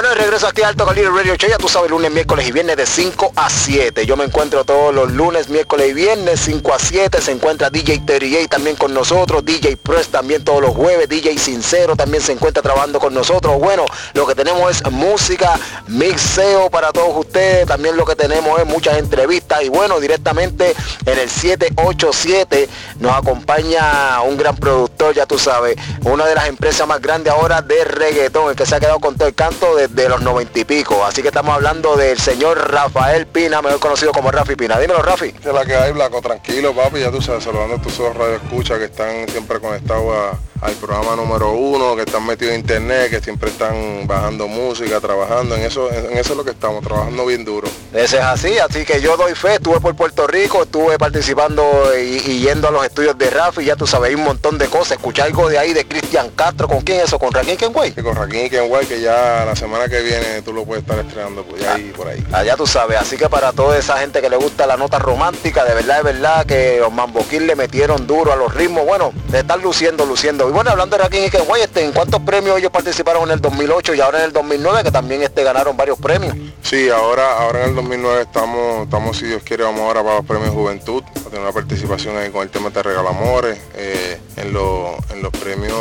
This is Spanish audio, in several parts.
Bueno, regreso aquí a Alto Calibre Radio Show, ya tú sabes, lunes, miércoles y viernes de 5 a 7. Yo me encuentro todos los lunes, miércoles y viernes, 5 a 7. Se encuentra DJ Terry también con nosotros, DJ Press también todos los jueves, DJ Sincero también se encuentra trabajando con nosotros. Bueno, lo que tenemos es música, mixeo para todos ustedes. También lo que tenemos es muchas entrevistas. Y bueno, directamente en el 787 nos acompaña un gran productor, ya tú sabes, una de las empresas más grandes ahora de reggaetón, el que se ha quedado con todo el canto desde los noventa y pico. Así que estamos hablando del señor Rafael Pina, mejor conocido como Rafi Pina. Dímelo, Rafi. De la que hay, Blanco, tranquilo, papi, ya tú sabes, saludando a tus ojos radio escucha que están siempre conectados a al programa número uno, que están metidos en internet, que siempre están bajando música, trabajando, en eso, en eso es lo que estamos, trabajando bien duro. Ese es así, así que yo doy fe, estuve por Puerto Rico, estuve participando y, yendo a los estudios de Rafi, ya tú sabes, un montón de cosas, escuchar algo de ahí de Cristian Castro, ¿con quién es eso? ¿Con Raquín Kenway? con Raquín Kenway, que ya la semana que viene tú lo puedes estar estrenando ahí, por ahí. Allá tú sabes, así que para toda esa gente que le gusta la nota romántica, de verdad, de verdad, que los mamboquín le metieron duro a los ritmos, bueno, de estar luciendo, luciendo. Y bueno, hablando de Raquín que güey, este, ¿en cuántos premios ellos participaron en el 2008 y ahora en el 2009 que también este, ganaron varios premios? Sí, ahora, ahora en el 2009 estamos, estamos, si Dios quiere, vamos ahora para los premios Juventud, a tener una participación ahí con el tema de Regalamores. Eh, en, en los premios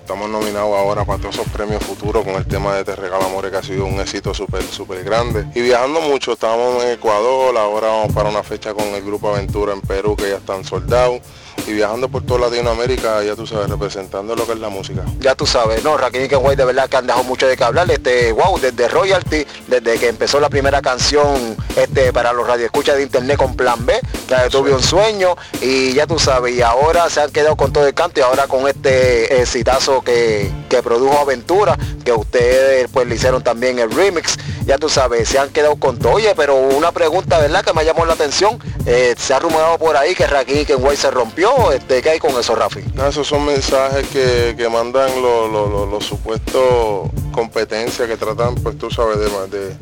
estamos nominados ahora para todos esos premios futuros con el tema de Te Regala Amores que ha sido un éxito súper súper grande. Y viajando mucho, estábamos en Ecuador, ahora vamos para una fecha con el Grupo Aventura en Perú que ya están soldados y viajando por toda Latinoamérica, ya tú sabes, representando lo que es la música. Ya tú sabes, no, Raquel y Kenway de verdad que han dejado mucho de que hablar, este, wow, desde Royalty, desde que empezó la primera canción este, para los radioescuchas de internet con Plan B, que tuve un sueño, y ya tú sabes, y ahora se han quedado con todo el canto y ahora con este exitazo que, que produjo Aventura, que ustedes pues le hicieron también el remix, ya tú sabes, se han quedado con todo. Pero una pregunta, ¿verdad? Que me llamó la atención, eh, se ha rumorado por ahí que Raquel y Kenway se rompió, este, ¿qué hay con eso, Rafi? esos son mensajes que, mandan los supuestos competencias que tratan, pues tú sabes, de,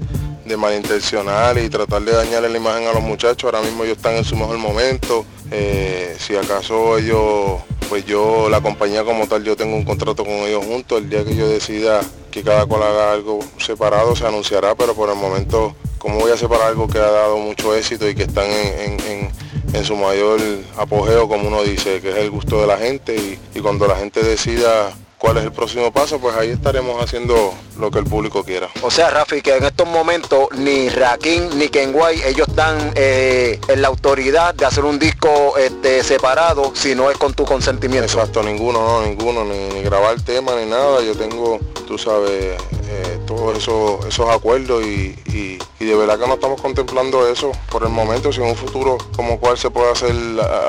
de, malintencionar y tratar de dañarle la imagen a los muchachos. Ahora mismo ellos están en su mejor momento. Eh, si acaso ellos, pues yo, la compañía como tal, yo tengo un contrato con ellos juntos. El día que yo decida que cada cual haga algo separado se anunciará, pero por el momento, como voy a separar algo que ha dado mucho éxito y que están en en su mayor apogeo, como uno dice, que es el gusto de la gente y, cuando la gente decida cuál es el próximo paso, pues ahí estaremos haciendo lo que el público quiera. O sea, Rafi, que en estos momentos ni Raquín ni Kenway, ellos están eh, en la autoridad de hacer un disco este, separado si no es con tu consentimiento. Exacto, ninguno, no, ninguno, ni, grabar tema ni nada. Yo tengo, tú sabes, eh, todos esos, esos acuerdos y, de verdad que no estamos contemplando eso por el momento, si en un futuro como cual se puede hacer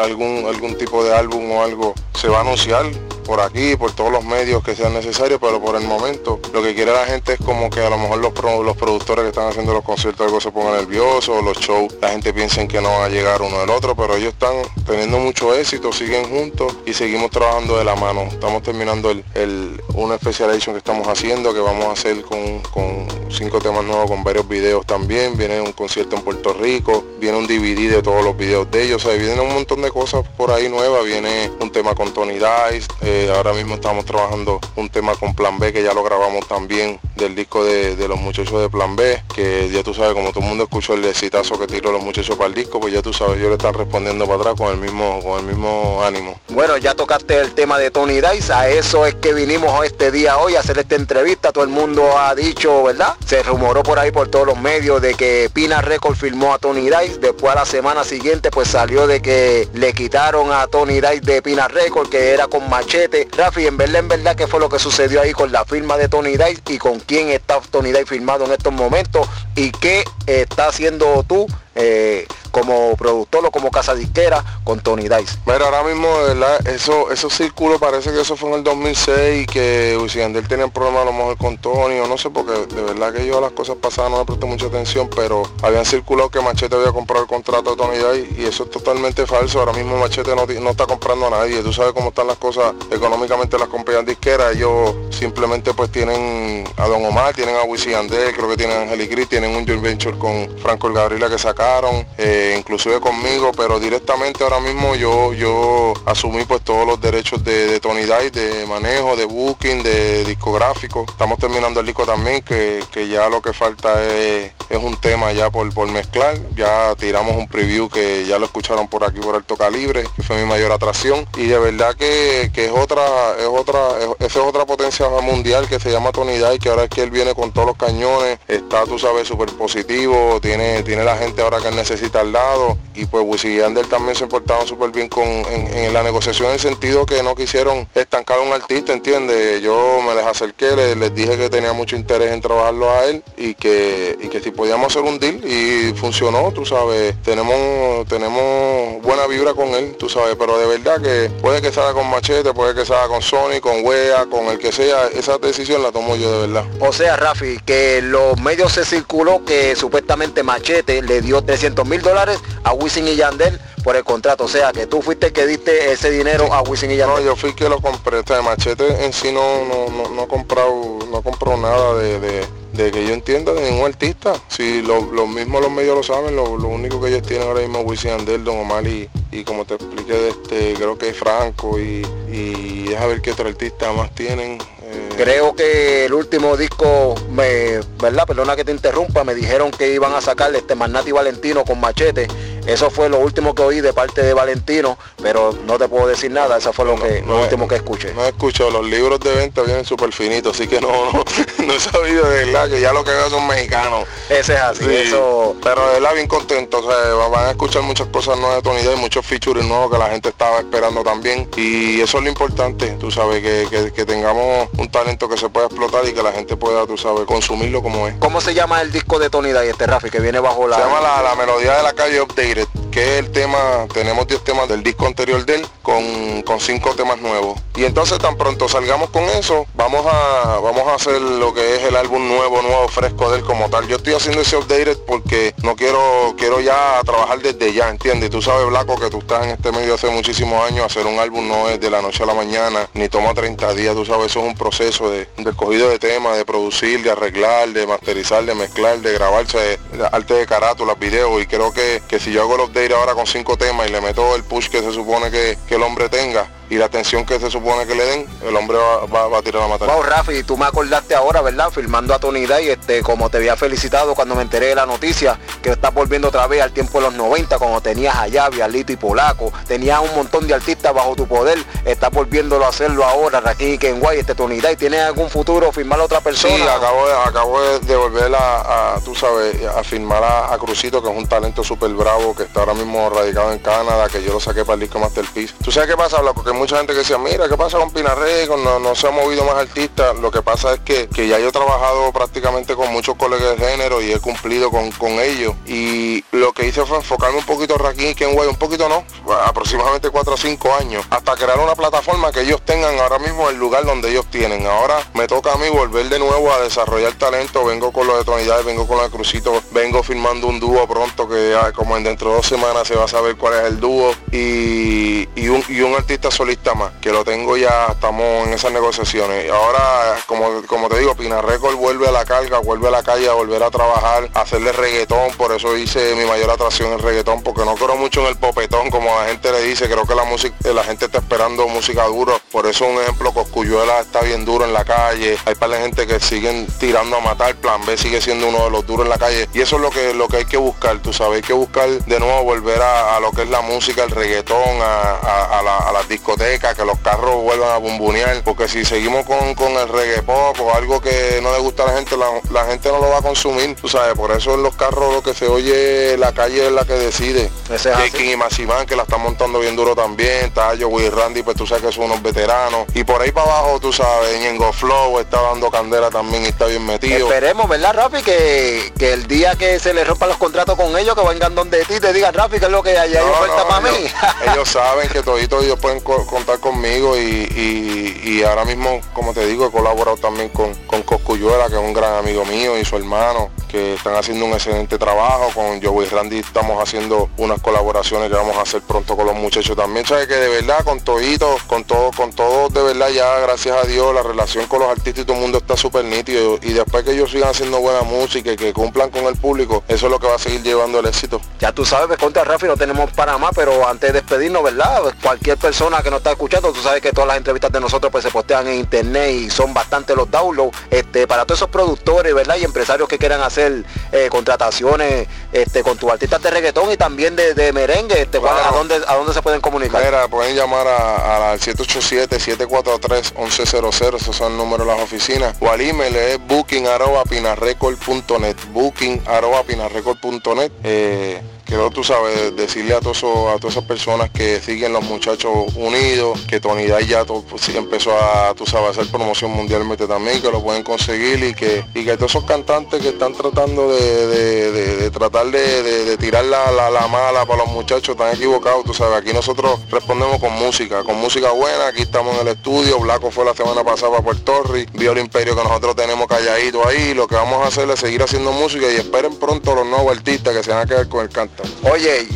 algún, algún tipo de álbum o algo, se va a anunciar por aquí, por todos los medios que sean necesarios, pero por el momento lo que quiere la gente es como que a lo mejor los, los productores que están haciendo los conciertos algo se pongan nerviosos, los shows, la gente piensa que no van a llegar uno del otro, pero ellos están teniendo mucho éxito, siguen juntos y seguimos trabajando de la mano. Estamos terminando el, el una specialization que estamos haciendo, que vamos a hacer con, con cinco temas nuevos, con varios videos también. Viene un concierto en Puerto Rico, viene un DVD de todos los videos de ellos, o sea, vienen un montón de cosas por ahí nuevas, viene un tema con Tony Dice, eh, ahora mismo estamos trabajando un tema con Plan B que ya lo grabamos también del disco de, los muchachos de Plan B, que ya tú sabes, como todo el mundo escuchó el exitazo que tiró los muchachos para el disco, pues ya tú sabes, yo le están respondiendo para atrás con el mismo, con el mismo ánimo. Bueno, ya tocaste el tema de Tony Dice, a eso es que vinimos este día hoy a hacer esta entrevista, todo el mundo ha dicho, ¿verdad? Se rumoró por ahí por todos los medios de que Pina Record filmó a Tony Dice, después a la semana siguiente pues salió de que le quitaron a Tony Dice de Pina Record, que era con machete. Rafi, en verdad, en verdad, ¿qué fue lo que sucedió ahí con la firma de Tony Dice y con quién está Tony Dice firmado en estos momentos y qué está haciendo tú eh, como productor o como casa disquera con Tony Dice. Mira, ahora mismo, ¿verdad? Eso, esos círculos parece que eso fue en el 2006 y que Wisin tenía un problema a lo mejor con Tony o no sé, porque de verdad que yo las cosas pasadas no le presté mucha atención, pero habían circulado que Machete había comprado el contrato de Tony Dice y eso es totalmente falso. Ahora mismo Machete no, no está comprando a nadie. Tú sabes cómo están las cosas económicamente las compañías disqueras. Ellos simplemente pues tienen a Don Omar, tienen a Wisin creo que tienen a Angelic tienen un joint venture con Franco el Gabriela que sacaron. Eh, inclusive conmigo, pero directamente ahora mismo yo, yo asumí pues todos los derechos de, Tony Dice, de manejo, de booking, de discográfico. Estamos terminando el disco también, que, ya lo que falta es, un tema ya por, por mezclar. Ya tiramos un preview que ya lo escucharon por aquí por Alto Calibre, que fue mi mayor atracción. Y de verdad que, es otra, es otra, esa es otra potencia mundial que se llama Tony Dice, que ahora es que él viene con todos los cañones, está, tú sabes, súper positivo, tiene, tiene la gente ahora que necesita al Y pues Wisin y Yandel también se portaron súper bien con, en, la negociación en el sentido que no quisieron estancar a un artista, ¿entiendes? Yo me les acerqué, les, dije que tenía mucho interés en trabajarlo a él y que, y que si podíamos hacer un deal y funcionó, tú sabes, tenemos, tenemos buena vibra con él, tú sabes, pero de verdad que puede que salga con Machete, puede que salga con Sony, con Wea, con el que sea, esa decisión la tomo yo de verdad. O sea, Rafi, que los medios se circuló que supuestamente Machete le dio 300 mil dólares a Wisin y Yandel por el contrato. O sea, que tú fuiste que diste ese dinero a Wisin y Yandel. No, yo fui que lo compré. O Machete en sí no, no, no, ha comprado, no compró nada de, que yo entienda de ningún artista. Si lo, mismo los medios lo saben, lo, único que ellos tienen ahora mismo es Wisin Yandel, Don Omar y, como te expliqué, este, creo que es Franco y, y deja ver qué otro artista más tienen. Creo que el último disco, me, ¿verdad? Perdona que te interrumpa, me dijeron que iban a sacarle este Magnati Valentino con machete eso fue lo último que oí de parte de Valentino, pero no te puedo decir nada, eso fue lo, que, lo último que escuché. No he escuchado, los libros de venta vienen súper finitos, así que no, no, he sabido de verdad que ya lo que veo son mexicanos. Ese es así, eso. Pero de verdad bien contento, o sea, van a escuchar muchas cosas nuevas de Tony Day, muchos features nuevos que la gente estaba esperando también. Y eso es lo importante, tú sabes, que, tengamos un talento que se pueda explotar y que la gente pueda, tú sabes, consumirlo como es. ¿Cómo se llama el disco de Tony Day, este Rafi, que viene bajo la... Se llama la, la melodía de la calle Update que es el tema, tenemos 10 temas del disco anterior de él con, con 5 temas nuevos. Y entonces tan pronto salgamos con eso, vamos a, vamos a hacer lo que es el álbum nuevo, nuevo, fresco de él como tal. Yo estoy haciendo ese updated porque no quiero, quiero ya trabajar desde ya, ¿entiendes? Tú sabes, Blanco, que tú estás en este medio hace muchísimos años, hacer un álbum no es de la noche a la mañana, ni toma 30 días, tú sabes, eso es un proceso de, de cogido de temas, de producir, de arreglar, de masterizar, de mezclar, de grabarse, arte de carátulas, videos, y creo que, que si yo hago el update ahora con cinco temas y le meto el push que se supone que, que el hombre tenga, y la atención que se supone que le den, el hombre va, a tirar a matar. Wow, Rafi, tú me acordaste ahora, ¿verdad? Filmando a Tony Day, este, como te había felicitado cuando me enteré de la noticia, que estás volviendo otra vez al tiempo de los 90, cuando tenías a Yavi, a Lito y Polaco, tenías un montón de artistas bajo tu poder, estás volviéndolo a hacerlo ahora, Raquel Kenway, este Tony Day, ¿tienes algún futuro firmar a otra persona? Sí, acabo de, acabo de volver a, tú sabes, a firmar a, Crucito, que es un talento súper bravo, que está ahora mismo radicado en Canadá, que yo lo saqué para el disco Masterpiece. ¿Tú sabes qué pasa, Porque mucha gente que decía, mira, ¿qué pasa con Pinarrey? No, no se ha movido más artistas. Lo que pasa es que, ya yo he trabajado prácticamente con muchos colegas de género y he cumplido con, ellos. Y lo que hice fue enfocarme un poquito Rakim y Kenway, un poquito no, aproximadamente 4 o 5 años, hasta crear una plataforma que ellos tengan ahora mismo el lugar donde ellos tienen. Ahora me toca a mí volver de nuevo a desarrollar talento. Vengo con los de tonalidades, vengo con la Crucito, vengo firmando un dúo pronto que como en dentro de dos semanas se va a saber cuál es el dúo y, un, y un artista solista más que lo tengo ya, estamos en esas negociaciones. Ahora, como, como te digo, Pina Record vuelve a la carga, vuelve a la calle a volver a trabajar, hacerle reggaetón, por eso hice mi mayor atracción el reggaetón, porque no creo mucho en el popetón, como la gente le dice, creo que la música, la gente está esperando música dura, por eso un ejemplo, Coscuyuela está bien duro en la calle, hay para la gente que siguen tirando a matar, Plan B sigue siendo uno de los duros en la calle, y eso es lo que, lo que hay que buscar, tú sabes, hay que buscar de nuevo volver a, lo que es la música, el reggaetón, a, las discotecas, que los carros vuelvan a bumbunear, porque si seguimos con, el reggae pop o algo que no le gusta a la gente, la, gente no lo va a consumir, tú sabes, por eso en los carros lo que se oye, la calle es la que decide. King y Massiman que la están montando bien duro también, Tayo, Will Randy, pues tú sabes que son unos veteranos. Y por ahí para abajo, tú sabes, Ñengo Flow está dando candela también y está bien metido. Esperemos, ¿verdad, Rafi? Que, que el día que se le rompan los contratos con ellos, que vengan donde ti te digan, Rafi, que es lo que hay, hay oferta para mí. ellos saben que toditos ellos pueden contar conmigo y, ahora mismo, como te digo, he colaborado también con, con Coscuyuela, que es un gran amigo mío y su hermano, que están haciendo un excelente trabajo. Con Joey Randy estamos haciendo unas colaboraciones que vamos a hacer pronto con los muchachos también. Sabes que de verdad, con todito, con todo, con todo, de verdad ya, gracias a Dios, la relación con los artistas y todo el mundo está súper nítido. Y después que ellos sigan haciendo buena música y que cumplan con el público, eso es lo que va a seguir llevando el éxito. Ya tú sabes, pues, contra Rafi no tenemos para más, pero antes de despedirnos, ¿verdad? Cualquier persona que nos está escuchando, tú sabes que todas las entrevistas de nosotros pues se postean en internet y son bastante los downloads. Este, para todos esos productores, ¿verdad? Y empresarios que quieran hacer eh, contrataciones este, con tus artistas de reggaetón y también de, merengue, este, ¿a, dónde, ¿a dónde se pueden comunicar? Mira, pueden llamar al 787-743-1100, esos son el número de las oficinas, o al email es booking arroba pinarrecord.net, booking arroba pinarrecord.net. Eh, quiero, tú sabes, decirle a, todos, a todas esas personas que siguen los muchachos unidos, que Tony ya pues, empezó a, tú sabes, hacer promoción mundialmente también, que lo pueden conseguir y que, y que todos esos cantantes que están tratando de, tratar de, tirar la, mala para los muchachos están equivocados, tú sabes, aquí nosotros respondemos con música, con música buena, aquí estamos en el estudio, Blanco fue la semana pasada para Puerto Rico, vio el imperio que nosotros tenemos calladito ahí, lo que vamos a hacer es seguir haciendo música y esperen pronto los nuevos artistas que se van a quedar con el canto. Oye,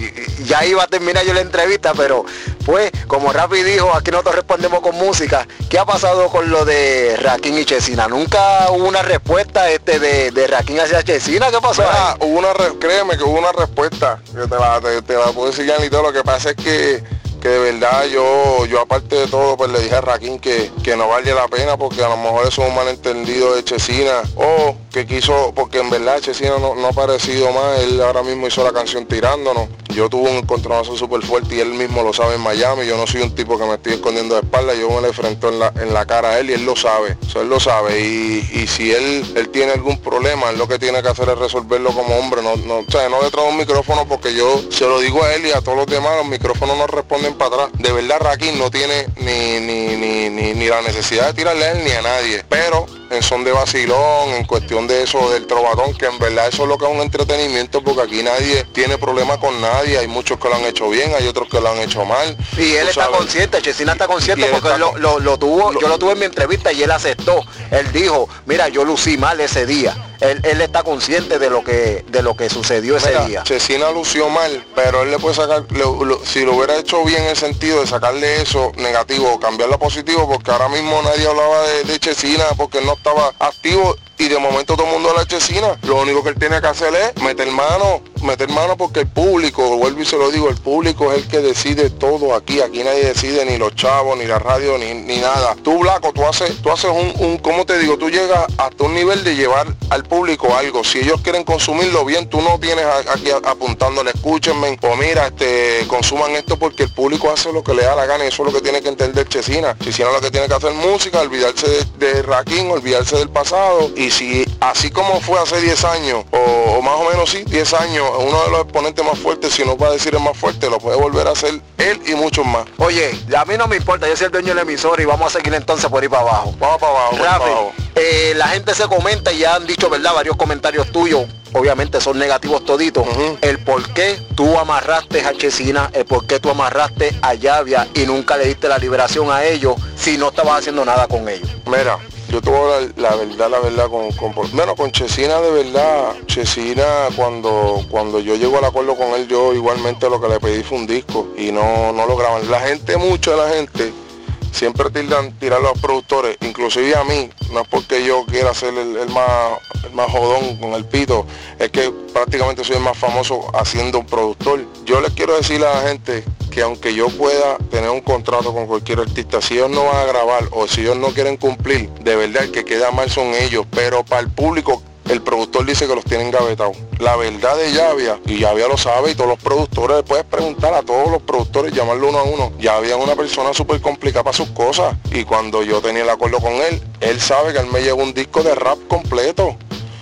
ya iba a terminar yo la entrevista, pero pues, como Rafi dijo, aquí nosotros respondemos con música. ¿Qué ha pasado con lo de Raquín y Chesina? Nunca hubo una respuesta este de, de Raquín hacia Chesina, ¿qué pasó? hubo una créeme que hubo una respuesta, que te la, te, la puedo decir y todo, lo que pasa es que que de verdad yo, yo aparte de todo, pues le dije a Raquín que, que no vale la pena porque a lo mejor eso es un malentendido de Chesina o que quiso, porque en verdad Chesina no, no ha parecido más, él ahora mismo hizo la canción tirándonos. Yo tuve un encontronazo súper fuerte y él mismo lo sabe en Miami. Yo no soy un tipo que me estoy escondiendo de espalda, yo me le enfrento en la, en la cara a él y él lo sabe. Eso él lo sabe. Y, si él, él tiene algún problema, él lo que tiene que hacer es resolverlo como hombre. No, no, o sea, no detrás de un micrófono porque yo se lo digo a él y a todos los demás, los micrófonos no responden para atrás. De verdad Raquín no tiene ni, ni, ni, ni, ni la necesidad de tirarle a él ni a nadie. Pero en son de vacilón, en cuestión de eso del trovadón, que en verdad eso es lo que es un entretenimiento, porque aquí nadie tiene problema con nadie, hay muchos que lo han hecho bien, hay otros que lo han hecho mal. Y él está consciente, Chesina está consciente porque lo, tuvo, yo lo tuve en mi entrevista y él aceptó. Él dijo, mira, yo lucí mal ese día él, está consciente de lo que de lo que sucedió ese día. Chesina lució mal, pero él le puede sacar, si lo hubiera hecho bien en el sentido de sacarle eso negativo o cambiarlo a positivo, porque ahora mismo nadie hablaba de, de Chesina porque él no estaba activo y de momento todo el mundo la chesina. Lo único que él tiene que hacer es meter mano, meter mano porque el público, vuelvo y se lo digo, el público es el que decide todo aquí. Aquí nadie decide ni los chavos, ni la radio, ni, ni nada. Tú, Blanco, tú haces, tú haces un, un, ¿cómo te digo? Tú llegas hasta un nivel de llevar al público algo. Si ellos quieren consumirlo bien, tú no tienes aquí apuntándole, escúchenme, o mira, este, consuman esto porque el público hace lo que le da la gana y eso es lo que tiene que entender Chesina. Chesina lo que tiene que hacer música, olvidarse de, de Raquín, olvidarse del pasado y si así como fue hace 10 años, o, más o menos sí, 10 años, uno de los exponentes más fuertes, si no va a decir el más fuerte, lo puede volver a hacer él y muchos más. Oye, a mí no me importa, yo soy el dueño del emisor y vamos a seguir entonces por ir para abajo. Vamos para abajo. para abajo. Eh, la gente se comenta y ya han dicho, ¿verdad? Varios comentarios tuyos obviamente son negativos toditos, el por qué tú amarraste a Chesina, el por qué tú amarraste a Llavia y nunca le diste la liberación a ellos si no estabas haciendo nada con ellos. Mira, yo tuve la, verdad, la verdad, con, con, bueno, con Chesina de verdad, Chesina cuando, cuando yo llego al acuerdo con él, yo igualmente lo que le pedí fue un disco y no, no lo graban. La gente, mucha de la gente, siempre tildan tirar a los productores, inclusive a mí, no es porque yo quiera ser el, más, el más jodón con el pito, es que prácticamente soy el más famoso haciendo un productor. Yo les quiero decir a la gente que aunque yo pueda tener un contrato con cualquier artista, si ellos no van a grabar o si ellos no quieren cumplir, de verdad el que queda mal son ellos, pero para el público el productor dice que los tienen gavetados. La verdad de Llavia, y Llavia lo sabe, y todos los productores, puedes preguntar a todos los productores, llamarlo uno a uno. Llavia es una persona súper complicada para sus cosas. Y cuando yo tenía el acuerdo con él, él sabe que él me llevó un disco de rap completo.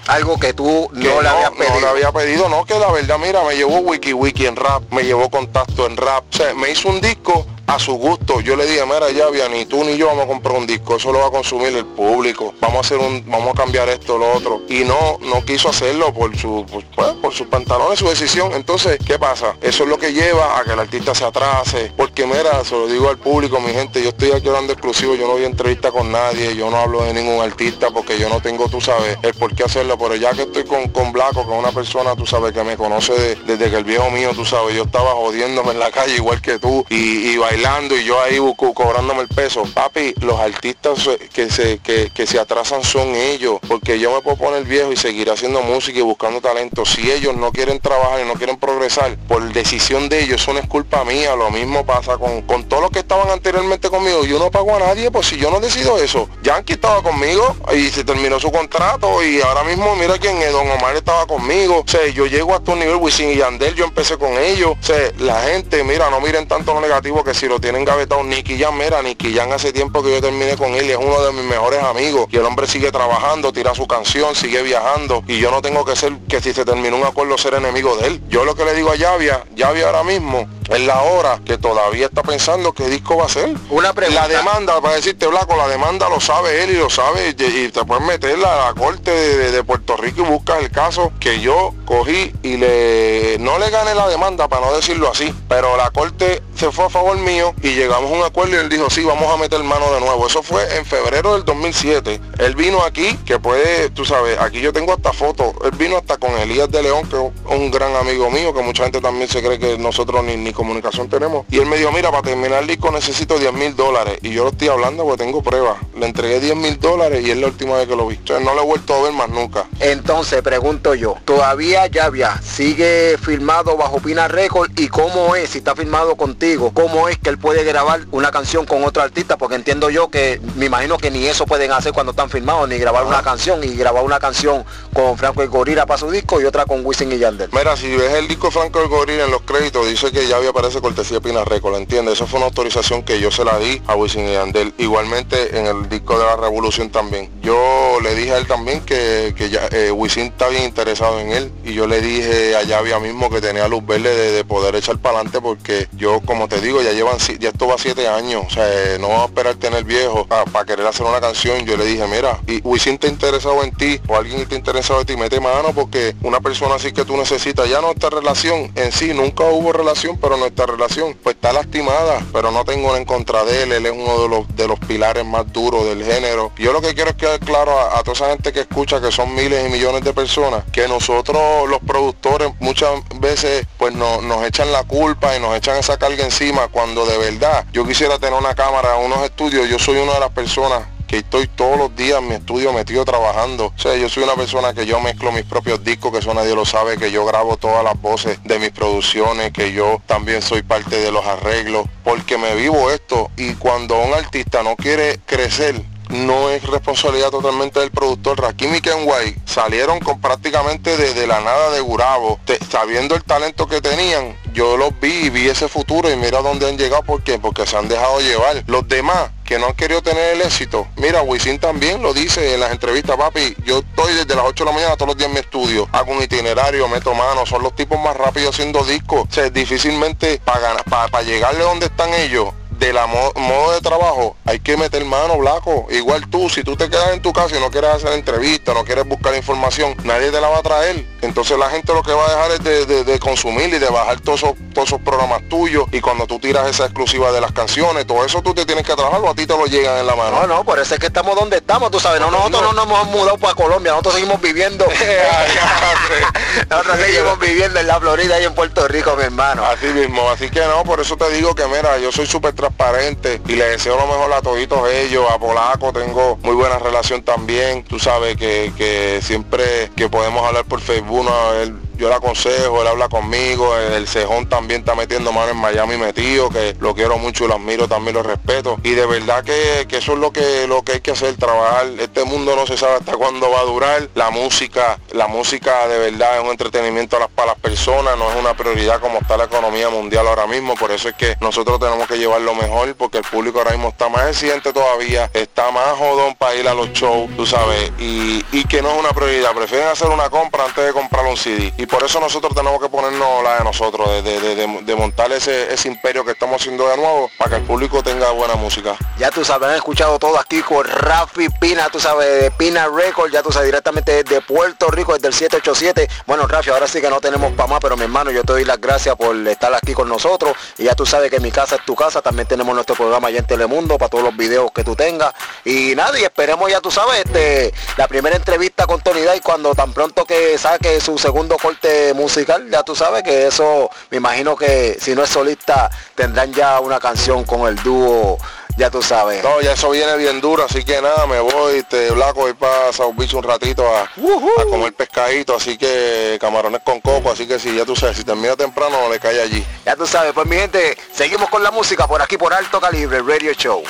Algo que tú no, le habías pedido. No le había pedido, no, que la verdad, mira, me llevó Wiki Wiki en rap, me llevó contacto en rap. O sea, me hizo un disco a su gusto. Yo le dije, mira, ya había ni tú ni yo vamos a comprar un disco, eso lo va a consumir el público, vamos a hacer un, vamos a cambiar esto, lo otro. Y no, no quiso hacerlo por su, pues, pues, por sus pantalones, su decisión. Entonces, ¿qué pasa? Eso es lo que lleva a que el artista se atrase. Porque mira, se lo digo al público, mi gente, yo estoy aquí hablando exclusivo, yo no voy a entrevista con nadie, yo no hablo de ningún artista porque yo no tengo, tú sabes, el por qué hacerlo. Pero ya que estoy con, con Blanco, con una persona, tú sabes, que me conoce desde que el viejo mío, tú sabes, yo estaba jodiéndome en la calle igual que tú y, y yo ahí cobrándome el peso. Papi, los artistas que se, que, que se atrasan son ellos, porque yo me puedo poner viejo y seguir haciendo música y buscando talento. Si ellos no quieren trabajar y no quieren progresar por decisión de ellos, eso no es culpa mía. Lo mismo pasa con, con todos los que estaban anteriormente conmigo. Yo no pago a nadie, pues si yo no decido eso. Yankee estaba conmigo y se terminó su contrato y ahora mismo mira quién es, Don Omar estaba conmigo. O sea, yo llego hasta un nivel, Wisin y Yandel, yo empecé con ellos. O sea, la gente, mira, no miren tanto lo negativo que si lo tienen gavetado. Nicky Jan, mira, Nicky Jan hace tiempo que yo terminé con él y es uno de mis mejores amigos. Y el hombre sigue trabajando, tira su canción, sigue viajando. Y yo no tengo que ser que si se terminó un acuerdo ser enemigo de él. Yo lo que le digo a Llavia, Llavia ahora mismo es la hora que todavía está pensando qué disco va a ser. Una pregunta. La demanda, para decirte, Blanco, la demanda lo sabe él y lo sabe y, te puedes meter a la corte de, Puerto Rico y buscas el caso que yo cogí y le no le gané la demanda, para no decirlo así, pero la corte se fue a favor mío y llegamos a un acuerdo y él dijo, sí, vamos a meter mano de nuevo. Eso fue en febrero del 2007. Él vino aquí, que puede, tú sabes, aquí yo tengo hasta fotos. Él vino hasta con Elías de León, que es un gran amigo mío, que mucha gente también se cree que nosotros ni, ni comunicación tenemos. Y él me dijo, mira, para terminar el disco necesito 10 mil dólares. Y yo lo estoy hablando porque tengo pruebas. Le entregué 10 mil dólares y es la última vez que lo vi. Entonces no lo he vuelto a ver más nunca. Entonces, pregunto yo, ¿todavía Llavia sigue firmado bajo Pina Record? ¿Y cómo es, si está firmado contigo, cómo es que él puede grabar una canción con otro artista? Porque entiendo yo que me imagino que ni eso pueden hacer cuando están firmados, ni grabar una canción, y grabar una canción con Franco el Gorira para su disco y otra con Wisin y Yandel. Mira, si ves el disco Franco el Gorira en los créditos, dice que Llavia aparece cortesía Pina Record, ¿entiendes? Eso fue una autorización que yo se la di a Wisin y Yandel. Igualmente en el disco de la Revolución también. Yo le dije a él también que, que ya, eh, Wisin está bien interesado en él y yo le dije a Llavia mismo que tenía luz verde de, poder echar para adelante porque yo, como te digo, ya llevan, ya esto va siete años, o sea, no va a esperar tener viejo para querer hacer una canción. Yo le dije, mira, y Wisin está interesado en ti o alguien está interesado en ti, mete mano porque una persona así que tú necesitas, ya nuestra relación en sí, nunca hubo relación, pero nuestra relación pues está lastimada, pero no tengo en contra de él, él es uno de los, de los pilares más duros del género. Yo lo que quiero es quedar claro a, toda esa gente que escucha, que son miles y millones de personas, que nosotros los productores muchas veces pues nos echan la culpa y nos echan esa carga encima cuando de verdad yo quisiera tener una cámara, unos estudios, yo soy una de las personas que estoy todos los días en mi estudio metido trabajando. O sea, yo soy una persona que yo mezclo mis propios discos, que eso nadie lo sabe, que yo grabo todas las voces de mis producciones, que yo también soy parte de los arreglos, porque me vivo esto y cuando un artista no quiere crecer, no es responsabilidad totalmente del productor. Rakim y Kenway salieron con prácticamente desde la nada de Gurabo, sabiendo el talento que tenían. Yo los vi y vi ese futuro y mira dónde han llegado. ¿Por qué? Porque se han dejado llevar. Los demás que no han querido tener el éxito. Mira, Wisin también lo dice en las entrevistas, papi. Yo estoy desde las 8 de la mañana todos los días en mi estudio. Hago un itinerario, meto mano. Son los tipos más rápidos haciendo discos. O sea, difícilmente para, para llegarle donde están ellos de la modo de trabajo hay que meter mano, Blanco. Igual tú, si tú te quedas en tu casa y no quieres hacer entrevista, no quieres buscar información, nadie te la va a traer. Entonces la gente lo que va a dejar es de, consumir y de bajar todos esos, todos esos programas tuyos. Y cuando tú tiras esa exclusiva de las canciones, todo eso tú te tienes que trabajarlo, a ti te lo llegan en la mano. No, no, por eso es que estamos donde estamos, tú sabes. No, nosotros no, nos hemos mudado para Colombia, nosotros seguimos viviendo. nosotros seguimos viviendo en la Florida y en Puerto Rico, mi hermano. Así mismo, así que no, por eso te digo que mira, yo soy súper transparente y le deseo lo mejor a toditos ellos, a Polaco tengo muy buena relación también, tú sabes que, que siempre que podemos hablar por Facebook, no, él yo le aconsejo, él habla conmigo, el Cejón también está metiendo mano en Miami metido, que lo quiero mucho y lo admiro, también lo respeto. Y de verdad que, eso es lo que, lo que hay que hacer, trabajar. Este mundo no se sabe hasta cuándo va a durar. La música, la música de verdad es un entretenimiento para las personas, no es una prioridad como está la economía mundial ahora mismo. Por eso es que nosotros tenemos que llevar lo mejor, porque el público ahora mismo está más exigente todavía, está más jodón para ir a los shows, tú sabes, y, y que no es una prioridad. Prefieren hacer una compra antes de comprar un CD por eso nosotros tenemos que ponernos la de nosotros, de, montar ese, ese, imperio que estamos haciendo de nuevo para que el público tenga buena música. Ya tú sabes, han escuchado todo aquí con Rafi Pina, tú sabes, de Pina Record, ya tú sabes, directamente desde Puerto Rico, desde el 787. Bueno, Rafi, ahora sí que no tenemos para más, pero mi hermano, yo te doy las gracias por estar aquí con nosotros. Y ya tú sabes que mi casa es tu casa, también tenemos nuestro programa allá en Telemundo para todos los videos que tú tengas. Y nada, y esperemos ya tú sabes, este, la primera entrevista con Tony Day cuando tan pronto que saque su segundo corte musical, ya tú sabes que eso, me imagino que si no es solista, tendrán ya una canción con el dúo ya tú sabes. No, ya eso viene bien duro, así que nada, me voy, te blanco, voy para South Beach un ratito a, a, comer pescadito, así que camarones con coco, así que si ya tú sabes, si termina temprano, le cae allí. Ya tú sabes, pues mi gente, seguimos con la música por aquí por Alto Calibre Radio Show.